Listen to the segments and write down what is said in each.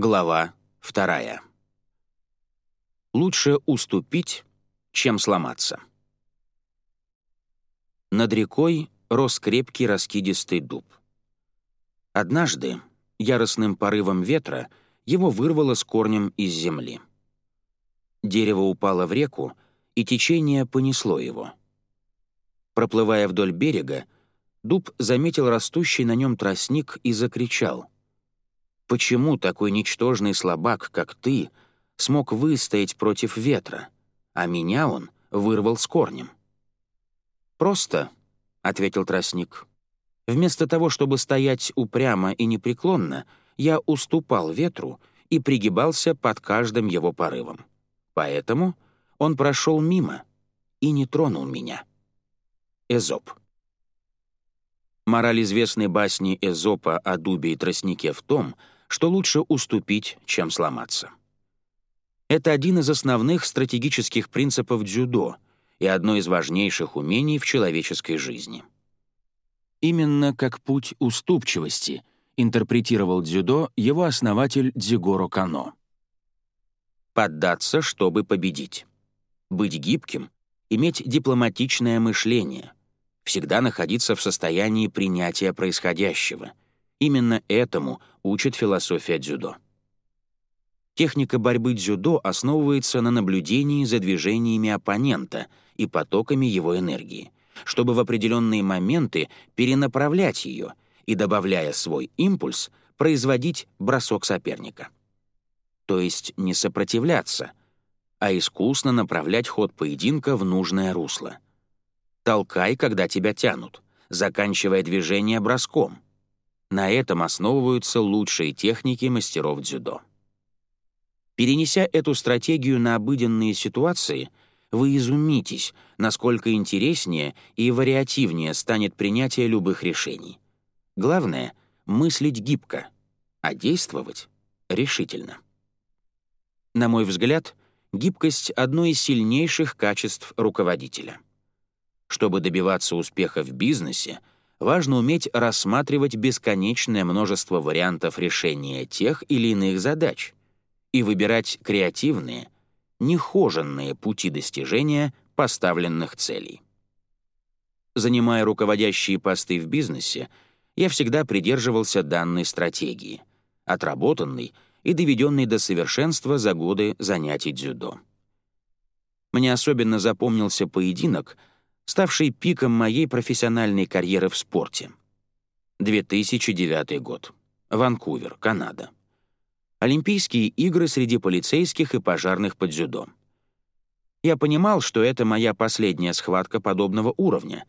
Глава вторая. Лучше уступить, чем сломаться. Над рекой рос крепкий раскидистый дуб. Однажды, яростным порывом ветра, его вырвало с корнем из земли. Дерево упало в реку, и течение понесло его. Проплывая вдоль берега, дуб заметил растущий на нем тростник и закричал. «Почему такой ничтожный слабак, как ты, смог выстоять против ветра, а меня он вырвал с корнем?» «Просто», — ответил тростник. «Вместо того, чтобы стоять упрямо и непреклонно, я уступал ветру и пригибался под каждым его порывом. Поэтому он прошел мимо и не тронул меня». Эзоп. Мораль известной басни Эзопа о дубе и тростнике в том, что лучше уступить, чем сломаться. Это один из основных стратегических принципов дзюдо и одно из важнейших умений в человеческой жизни. Именно как путь уступчивости интерпретировал дзюдо его основатель Дзигоро Кано. Поддаться, чтобы победить. Быть гибким, иметь дипломатичное мышление — всегда находиться в состоянии принятия происходящего. Именно этому учит философия дзюдо. Техника борьбы дзюдо основывается на наблюдении за движениями оппонента и потоками его энергии, чтобы в определенные моменты перенаправлять ее и, добавляя свой импульс, производить бросок соперника. То есть не сопротивляться, а искусно направлять ход поединка в нужное русло — Толкай, когда тебя тянут, заканчивая движение броском. На этом основываются лучшие техники мастеров дзюдо. Перенеся эту стратегию на обыденные ситуации, вы изумитесь, насколько интереснее и вариативнее станет принятие любых решений. Главное — мыслить гибко, а действовать решительно. На мой взгляд, гибкость — одно из сильнейших качеств руководителя — чтобы добиваться успеха в бизнесе, важно уметь рассматривать бесконечное множество вариантов решения тех или иных задач и выбирать креативные, нехоженные пути достижения поставленных целей. Занимая руководящие посты в бизнесе, я всегда придерживался данной стратегии, отработанной и доведенной до совершенства за годы занятий дзюдо. Мне особенно запомнился поединок — ставший пиком моей профессиональной карьеры в спорте. 2009 год. Ванкувер, Канада. Олимпийские игры среди полицейских и пожарных под дзюдо. Я понимал, что это моя последняя схватка подобного уровня,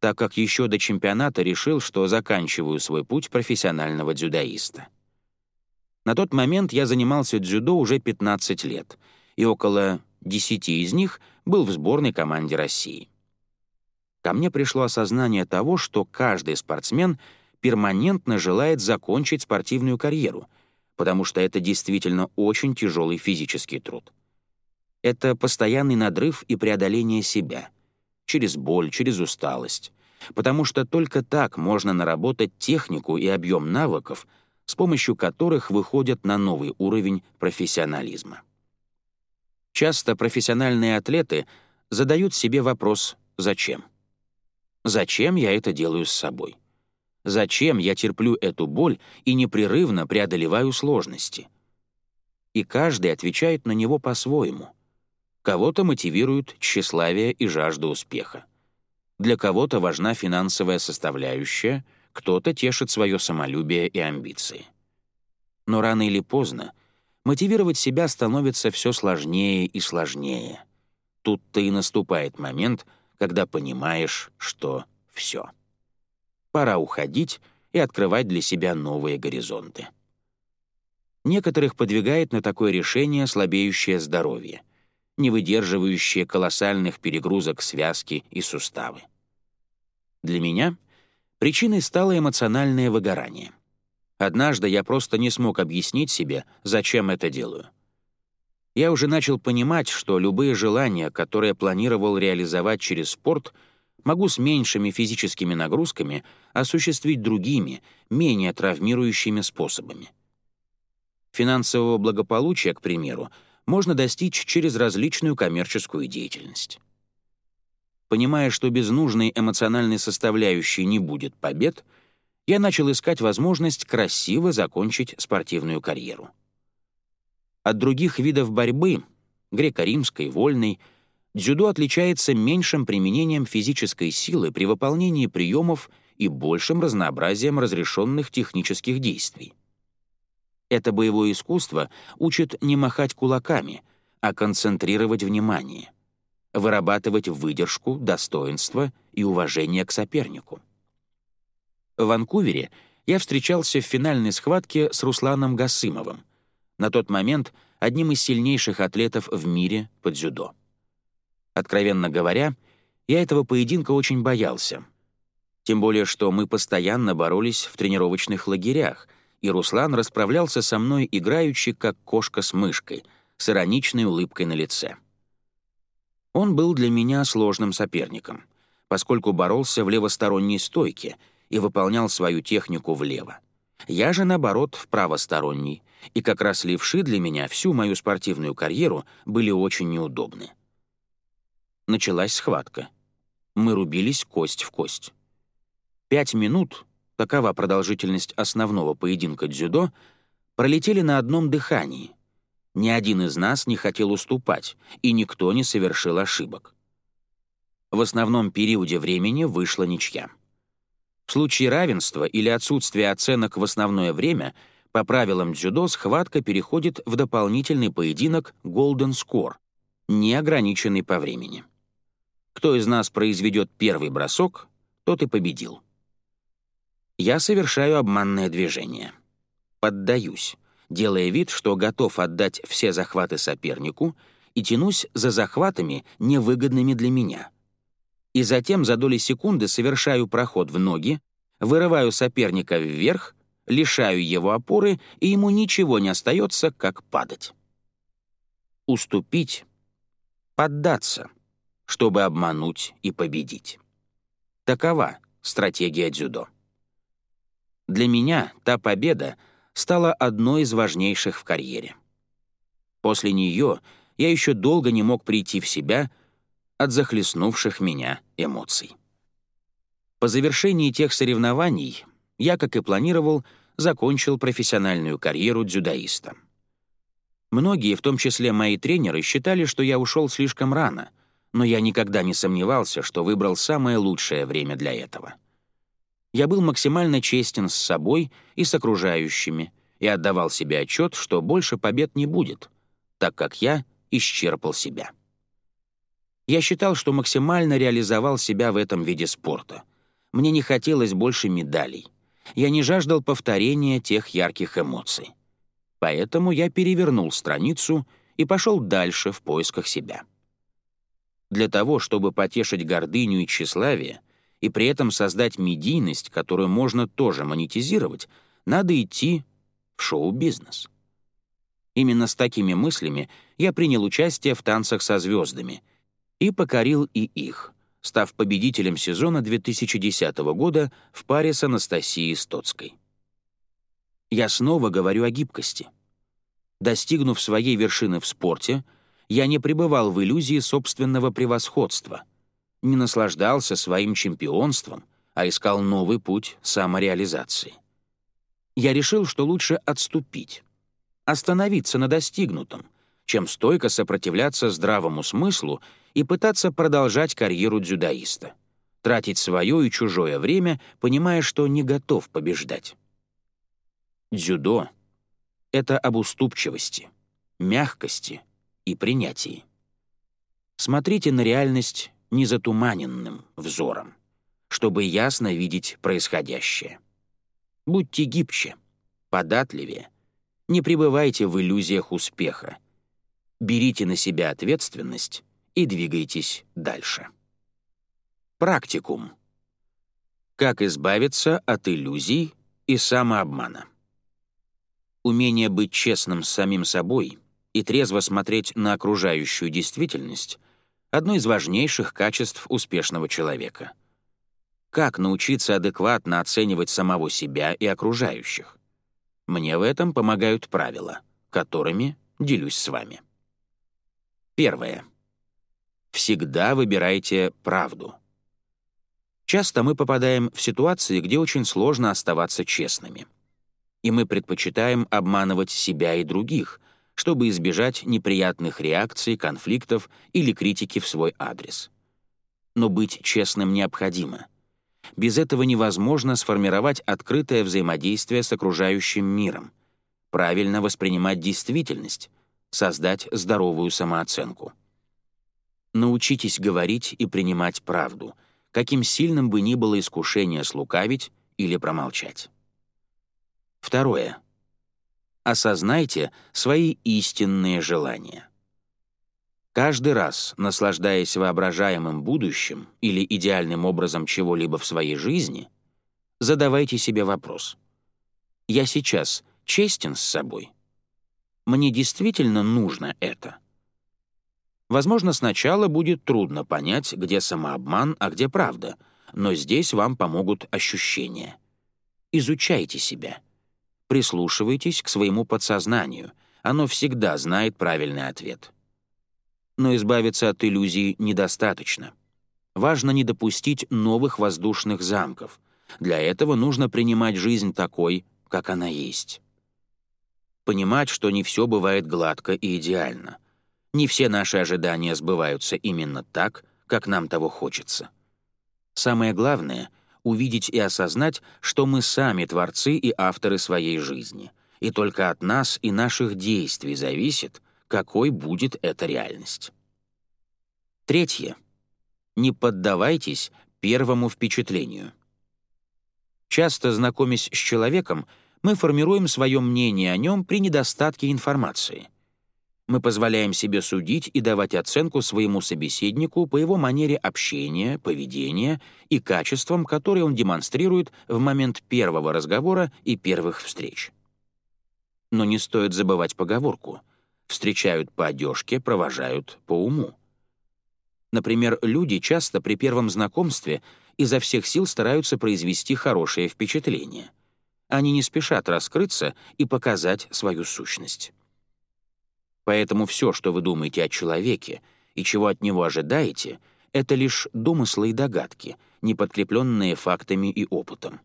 так как еще до чемпионата решил, что заканчиваю свой путь профессионального дзюдоиста. На тот момент я занимался дзюдо уже 15 лет, и около 10 из них был в сборной команде России ко мне пришло осознание того, что каждый спортсмен перманентно желает закончить спортивную карьеру, потому что это действительно очень тяжелый физический труд. Это постоянный надрыв и преодоление себя, через боль, через усталость, потому что только так можно наработать технику и объем навыков, с помощью которых выходят на новый уровень профессионализма. Часто профессиональные атлеты задают себе вопрос «Зачем?». Зачем я это делаю с собой? Зачем я терплю эту боль и непрерывно преодолеваю сложности? И каждый отвечает на него по-своему. Кого-то мотивирует тщеславие и жажда успеха. Для кого-то важна финансовая составляющая, кто-то тешит свое самолюбие и амбиции. Но рано или поздно мотивировать себя становится все сложнее и сложнее. Тут-то и наступает момент — когда понимаешь, что все. Пора уходить и открывать для себя новые горизонты. Некоторых подвигает на такое решение слабеющее здоровье, не выдерживающее колоссальных перегрузок связки и суставы. Для меня причиной стало эмоциональное выгорание. Однажды я просто не смог объяснить себе, зачем это делаю — я уже начал понимать, что любые желания, которые планировал реализовать через спорт, могу с меньшими физическими нагрузками осуществить другими, менее травмирующими способами. Финансового благополучия, к примеру, можно достичь через различную коммерческую деятельность. Понимая, что без нужной эмоциональной составляющей не будет побед, я начал искать возможность красиво закончить спортивную карьеру. От других видов борьбы, греко-римской, вольной, дзюдо отличается меньшим применением физической силы при выполнении приемов и большим разнообразием разрешенных технических действий. Это боевое искусство учит не махать кулаками, а концентрировать внимание, вырабатывать выдержку, достоинство и уважение к сопернику. В Ванкувере я встречался в финальной схватке с Русланом Гасымовым, на тот момент одним из сильнейших атлетов в мире по дзюдо. Откровенно говоря, я этого поединка очень боялся. Тем более, что мы постоянно боролись в тренировочных лагерях, и Руслан расправлялся со мной играючи, как кошка с мышкой, с ироничной улыбкой на лице. Он был для меня сложным соперником, поскольку боролся в левосторонней стойке и выполнял свою технику влево. Я же, наоборот, в правосторонний, и как раз левши для меня всю мою спортивную карьеру были очень неудобны. Началась схватка. Мы рубились кость в кость. Пять минут, такова продолжительность основного поединка дзюдо, пролетели на одном дыхании. Ни один из нас не хотел уступать, и никто не совершил ошибок. В основном периоде времени вышла ничья. В случае равенства или отсутствия оценок в основное время — по правилам дзюдо схватка переходит в дополнительный поединок Golden Score, не ограниченный по времени. Кто из нас произведет первый бросок, тот и победил. Я совершаю обманное движение. Поддаюсь, делая вид, что готов отдать все захваты сопернику и тянусь за захватами, невыгодными для меня. И затем за доли секунды совершаю проход в ноги, вырываю соперника вверх лишаю его опоры, и ему ничего не остается, как падать. Уступить, поддаться, чтобы обмануть и победить. Такова стратегия дзюдо. Для меня та победа стала одной из важнейших в карьере. После нее я еще долго не мог прийти в себя от захлестнувших меня эмоций. По завершении тех соревнований я, как и планировал, закончил профессиональную карьеру дзюдоиста. Многие, в том числе мои тренеры, считали, что я ушел слишком рано, но я никогда не сомневался, что выбрал самое лучшее время для этого. Я был максимально честен с собой и с окружающими и отдавал себе отчет, что больше побед не будет, так как я исчерпал себя. Я считал, что максимально реализовал себя в этом виде спорта. Мне не хотелось больше медалей — я не жаждал повторения тех ярких эмоций. Поэтому я перевернул страницу и пошел дальше в поисках себя. Для того, чтобы потешить гордыню и тщеславие, и при этом создать медийность, которую можно тоже монетизировать, надо идти в шоу-бизнес. Именно с такими мыслями я принял участие в «Танцах со звездами» и покорил и их — став победителем сезона 2010 года в паре с Анастасией Стоцкой. Я снова говорю о гибкости. Достигнув своей вершины в спорте, я не пребывал в иллюзии собственного превосходства, не наслаждался своим чемпионством, а искал новый путь самореализации. Я решил, что лучше отступить, остановиться на достигнутом, чем стойко сопротивляться здравому смыслу и пытаться продолжать карьеру дзюдоиста, тратить свое и чужое время, понимая, что не готов побеждать. Дзюдо — это об уступчивости, мягкости и принятии. Смотрите на реальность незатуманенным взором, чтобы ясно видеть происходящее. Будьте гибче, податливее, не пребывайте в иллюзиях успеха. Берите на себя ответственность и двигайтесь дальше. Практикум. Как избавиться от иллюзий и самообмана. Умение быть честным с самим собой и трезво смотреть на окружающую действительность — одно из важнейших качеств успешного человека. Как научиться адекватно оценивать самого себя и окружающих? Мне в этом помогают правила, которыми делюсь с вами. Первое. Всегда выбирайте правду. Часто мы попадаем в ситуации, где очень сложно оставаться честными. И мы предпочитаем обманывать себя и других, чтобы избежать неприятных реакций, конфликтов или критики в свой адрес. Но быть честным необходимо. Без этого невозможно сформировать открытое взаимодействие с окружающим миром, правильно воспринимать действительность, создать здоровую самооценку. Научитесь говорить и принимать правду, каким сильным бы ни было искушение слукавить или промолчать. Второе. Осознайте свои истинные желания. Каждый раз, наслаждаясь воображаемым будущим или идеальным образом чего-либо в своей жизни, задавайте себе вопрос. «Я сейчас честен с собой? Мне действительно нужно это?» Возможно, сначала будет трудно понять, где самообман, а где правда, но здесь вам помогут ощущения. Изучайте себя. Прислушивайтесь к своему подсознанию. Оно всегда знает правильный ответ. Но избавиться от иллюзий недостаточно. Важно не допустить новых воздушных замков. Для этого нужно принимать жизнь такой, как она есть. Понимать, что не все бывает гладко и идеально. Не все наши ожидания сбываются именно так, как нам того хочется. Самое главное — увидеть и осознать, что мы сами творцы и авторы своей жизни, и только от нас и наших действий зависит, какой будет эта реальность. Третье. Не поддавайтесь первому впечатлению. Часто, знакомясь с человеком, мы формируем свое мнение о нем при недостатке информации — мы позволяем себе судить и давать оценку своему собеседнику по его манере общения, поведения и качествам, которые он демонстрирует в момент первого разговора и первых встреч. Но не стоит забывать поговорку «встречают по одежке, провожают по уму». Например, люди часто при первом знакомстве изо всех сил стараются произвести хорошее впечатление. Они не спешат раскрыться и показать свою сущность. Поэтому все, что вы думаете о человеке и чего от него ожидаете, это лишь домыслы и догадки, не подкрепленные фактами и опытом.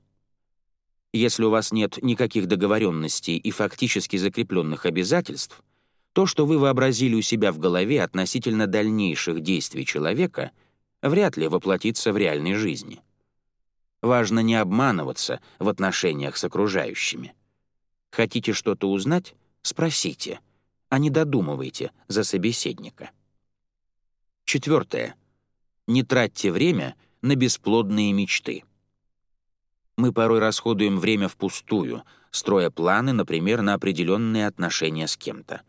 Если у вас нет никаких договоренностей и фактически закрепленных обязательств, то, что вы вообразили у себя в голове относительно дальнейших действий человека, вряд ли воплотится в реальной жизни. Важно не обманываться в отношениях с окружающими. Хотите что-то узнать — спросите — а не додумывайте за собеседника. Четвертое. Не тратьте время на бесплодные мечты. Мы порой расходуем время впустую, строя планы, например, на определенные отношения с кем-то.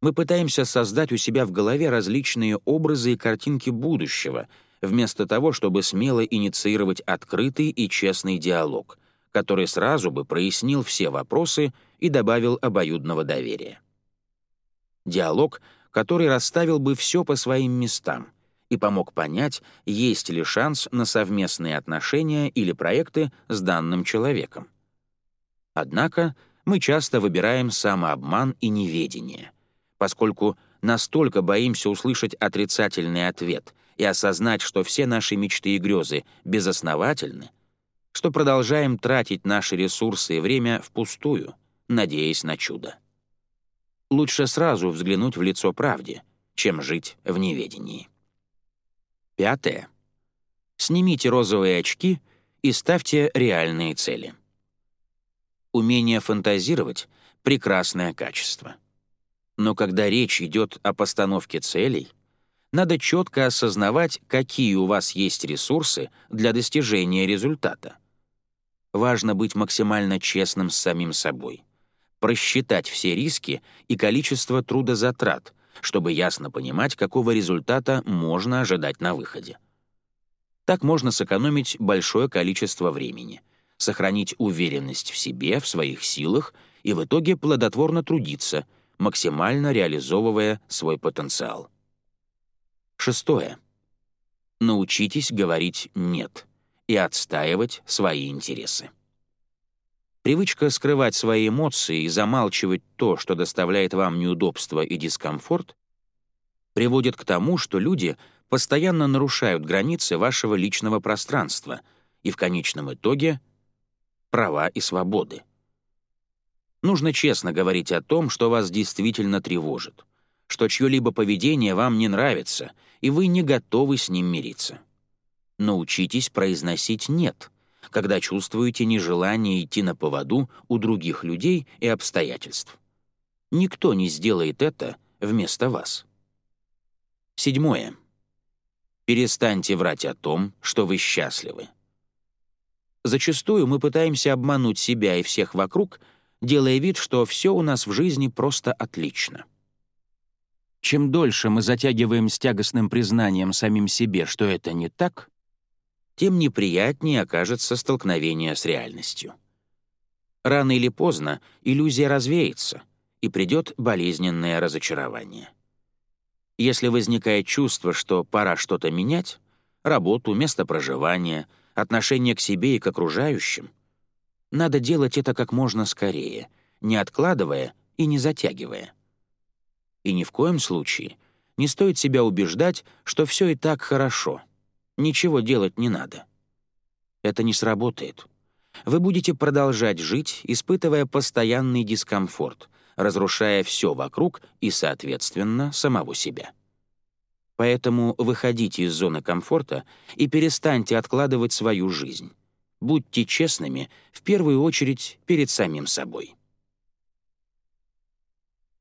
Мы пытаемся создать у себя в голове различные образы и картинки будущего, вместо того, чтобы смело инициировать открытый и честный диалог, который сразу бы прояснил все вопросы и добавил обоюдного доверия диалог, который расставил бы все по своим местам и помог понять, есть ли шанс на совместные отношения или проекты с данным человеком. Однако мы часто выбираем самообман и неведение, поскольку настолько боимся услышать отрицательный ответ и осознать, что все наши мечты и грезы безосновательны, что продолжаем тратить наши ресурсы и время впустую, надеясь на чудо лучше сразу взглянуть в лицо правде, чем жить в неведении. Пятое. Снимите розовые очки и ставьте реальные цели. Умение фантазировать — прекрасное качество. Но когда речь идет о постановке целей, надо четко осознавать, какие у вас есть ресурсы для достижения результата. Важно быть максимально честным с самим собой — просчитать все риски и количество трудозатрат, чтобы ясно понимать, какого результата можно ожидать на выходе. Так можно сэкономить большое количество времени, сохранить уверенность в себе, в своих силах и в итоге плодотворно трудиться, максимально реализовывая свой потенциал. Шестое. Научитесь говорить «нет» и отстаивать свои интересы. Привычка скрывать свои эмоции и замалчивать то, что доставляет вам неудобства и дискомфорт, приводит к тому, что люди постоянно нарушают границы вашего личного пространства и в конечном итоге права и свободы. Нужно честно говорить о том, что вас действительно тревожит, что чье-либо поведение вам не нравится, и вы не готовы с ним мириться. Научитесь произносить «нет», когда чувствуете нежелание идти на поводу у других людей и обстоятельств. Никто не сделает это вместо вас. Седьмое. Перестаньте врать о том, что вы счастливы. Зачастую мы пытаемся обмануть себя и всех вокруг, делая вид, что все у нас в жизни просто отлично. Чем дольше мы затягиваем с тягостным признанием самим себе, что это не так, тем неприятнее окажется столкновение с реальностью. Рано или поздно иллюзия развеется, и придет болезненное разочарование. Если возникает чувство, что пора что-то менять, работу, место проживания, отношение к себе и к окружающим, надо делать это как можно скорее, не откладывая и не затягивая. И ни в коем случае не стоит себя убеждать, что все и так хорошо — Ничего делать не надо. Это не сработает. Вы будете продолжать жить, испытывая постоянный дискомфорт, разрушая все вокруг и, соответственно, самого себя. Поэтому выходите из зоны комфорта и перестаньте откладывать свою жизнь. Будьте честными, в первую очередь, перед самим собой.